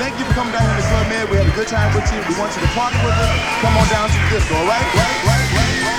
Thank you for coming down here to Club Med. We had a good time with you. We want you to party with us. Come on down to the disco, all right? Right, right, right, right.